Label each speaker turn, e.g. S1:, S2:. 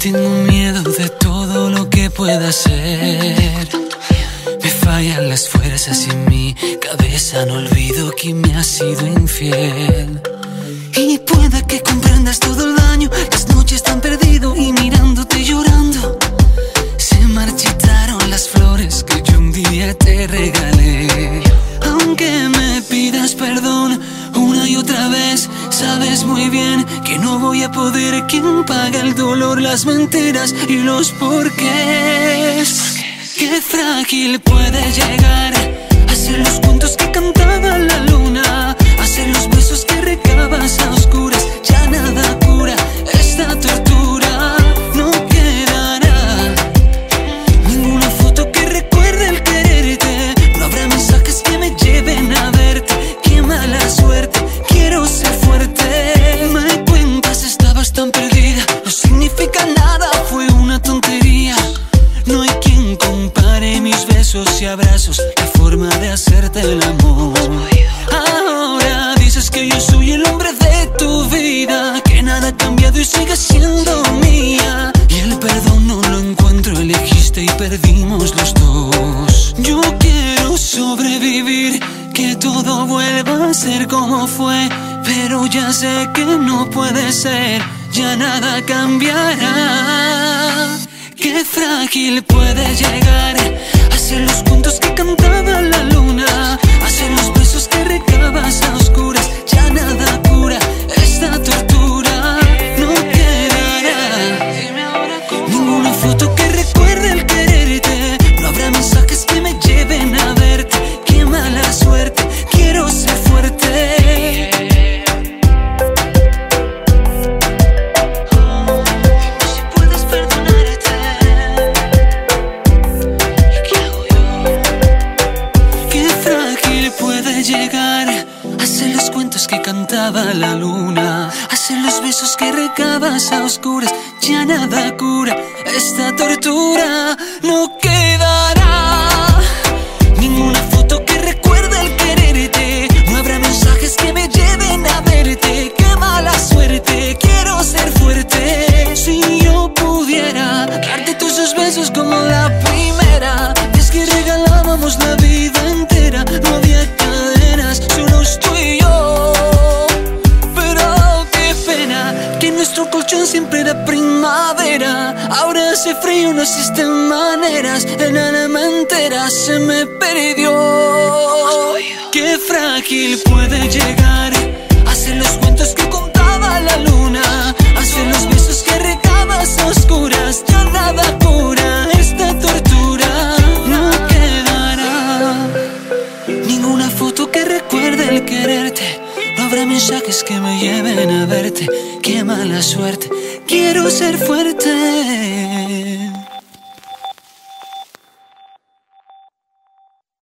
S1: tengo miedo de todo lo que pueda ser. Me fallan las fuerzas y en mi cabeza no olvido que me ha sido infiel. Y puede que comprendas todo el daño, las noches tan perdido y mirándote llorando. Se marchitaron las flores que yo un día te regalé. Sabes muy bien que no voy a poder quien paga el dolor, las mentiras y los porqués. Qué frágil puede llegar a ser los cuentos que cantaba la luna, abrazos, la forma de hacerte el amor. Ahora dices que yo soy el hombre de tu vida, que nada ha cambiado y sigue siendo mía. Y el perdón no lo encuentro, elegiste y perdimos los dos. Yo quiero sobrevivir, que todo vuelva a ser como fue, pero ya sé que no puede ser, ya nada cambiará. Qué frágil puede llegar ser los cuentos que cantaba la luna, cantaba la luna, ser los besos que recabas a oscuras. Ya nada cura esta tortura, no quedará nuestro colchón siempre era primavera. Ahora hace frío, no existen maneras. En alma entera se me perdió. Qué frágil puede llegar ser los cuentos que contaba la luna. Ser los besos que recabas a oscuras. Ya nada cura esta tortura. No quedará ninguna foto que recuerde el quererte. No habrá mensajes que me lleven a verte. Qué mala suerte, quiero ser fuerte.